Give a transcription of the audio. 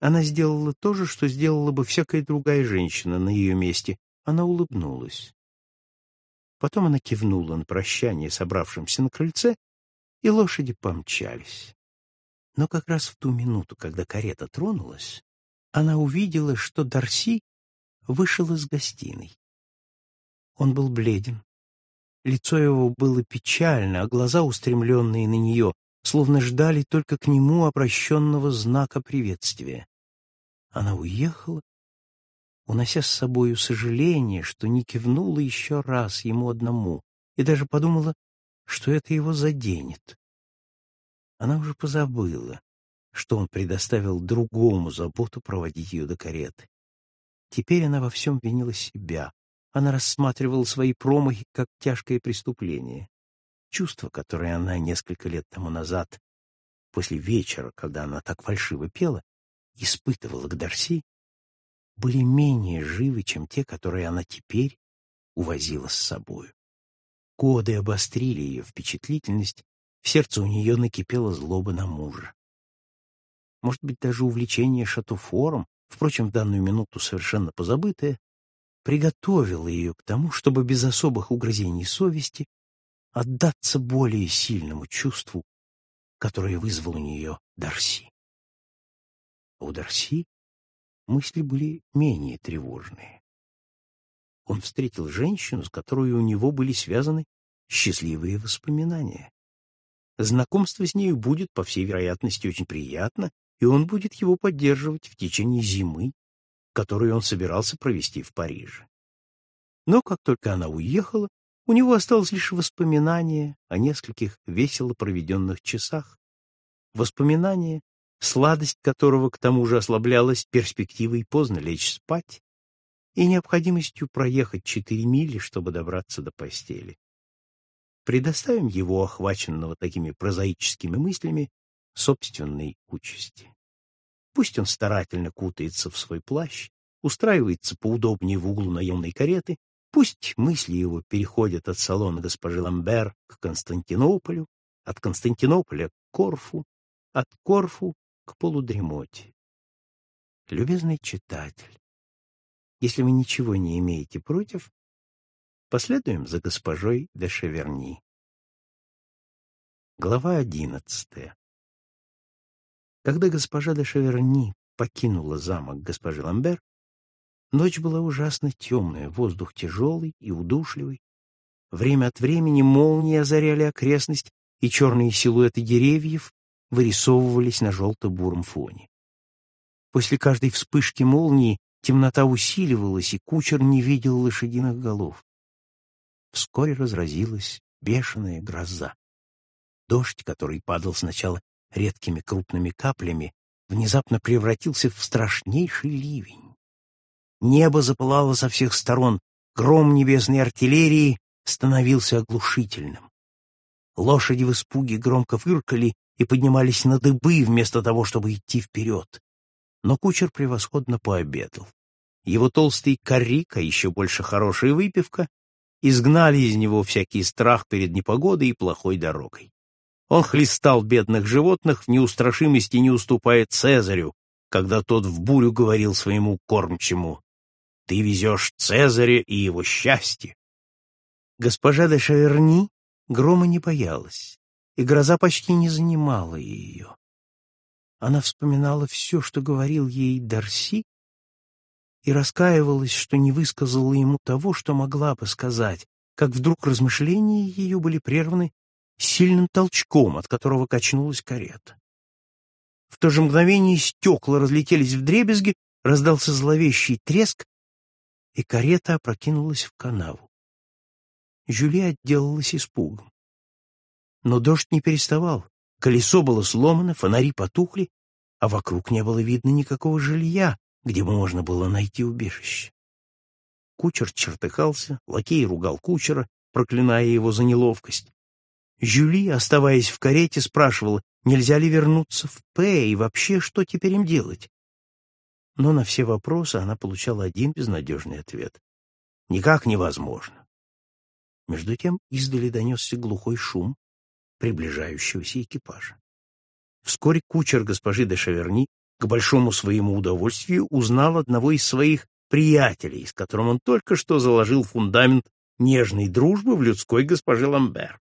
Она сделала то же, что сделала бы всякая другая женщина на ее месте. Она улыбнулась. Потом она кивнула на прощание собравшимся на крыльце, и лошади помчались. Но как раз в ту минуту, когда карета тронулась, она увидела, что Дарси вышел из гостиной. Он был бледен. Лицо его было печально, а глаза, устремленные на нее, словно ждали только к нему обращенного знака приветствия. Она уехала, унося с собою сожаление, что не кивнула еще раз ему одному, и даже подумала, что это его заденет. Она уже позабыла, что он предоставил другому заботу проводить ее до кареты. Теперь она во всем винила себя. Она рассматривала свои промахи как тяжкое преступление. Чувство, которое она несколько лет тому назад, после вечера, когда она так фальшиво пела, испытывала к Дарси, были менее живы, чем те, которые она теперь увозила с собою. Годы обострили ее впечатлительность, в сердце у нее накипела злоба на мужа. Может быть, даже увлечение шатуфором, впрочем, в данную минуту совершенно позабытое, приготовило ее к тому, чтобы без особых угрызений совести отдаться более сильному чувству, которое вызвал у нее Дарси. У Дарси мысли были менее тревожные. Он встретил женщину, с которой у него были связаны счастливые воспоминания. Знакомство с нею будет, по всей вероятности, очень приятно, и он будет его поддерживать в течение зимы, которую он собирался провести в Париже. Но как только она уехала, у него осталось лишь воспоминание о нескольких весело проведенных часах, воспоминание, сладость которого к тому же ослаблялась перспективой поздно лечь спать и необходимостью проехать четыре мили, чтобы добраться до постели. Предоставим его, охваченного такими прозаическими мыслями, собственной участи. Пусть он старательно кутается в свой плащ, устраивается поудобнее в углу наемной кареты, пусть мысли его переходят от салона госпожи Ламбер к Константинополю, от Константинополя к Корфу, от Корфу к полудремоте. Любезный читатель, если вы ничего не имеете против, последуем за госпожой де Шеверни. Глава одиннадцатая когда госпожа де Шеверни покинула замок госпожи Ламбер, ночь была ужасно темная, воздух тяжелый и удушливый. Время от времени молнии озаряли окрестность, и черные силуэты деревьев вырисовывались на желто-буром фоне. После каждой вспышки молнии темнота усиливалась, и кучер не видел лошадиных голов. Вскоре разразилась бешеная гроза. Дождь, который падал сначала редкими крупными каплями, внезапно превратился в страшнейший ливень. Небо запылало со всех сторон, гром небесной артиллерии становился оглушительным. Лошади в испуге громко фыркали и поднимались на дыбы вместо того, чтобы идти вперед. Но кучер превосходно пообедал. Его толстый коррик, а еще больше хорошая выпивка, изгнали из него всякий страх перед непогодой и плохой дорогой. Он хлестал бедных животных в неустрашимости, не уступая Цезарю, когда тот в бурю говорил своему кормчему «Ты везешь Цезаря и его счастье». Госпожа де Шаверни грома не боялась, и гроза почти не занимала ее. Она вспоминала все, что говорил ей Дарси, и раскаивалась, что не высказала ему того, что могла бы сказать, как вдруг размышления ее были прерваны сильным толчком, от которого качнулась карета. В то же мгновение стекла разлетелись в дребезги, раздался зловещий треск, и карета опрокинулась в канаву. Жюли отделалась испугом. Но дождь не переставал, колесо было сломано, фонари потухли, а вокруг не было видно никакого жилья, где бы можно было найти убежище. Кучер чертыхался, лакей ругал кучера, проклиная его за неловкость. Жюли, оставаясь в карете, спрашивала, нельзя ли вернуться в П и вообще, что теперь им делать. Но на все вопросы она получала один безнадежный ответ. Никак невозможно. Между тем издали донесся глухой шум приближающегося экипажа. Вскоре кучер госпожи де Шаверни к большому своему удовольствию узнал одного из своих приятелей, с которым он только что заложил фундамент нежной дружбы в людской госпоже Ламбер.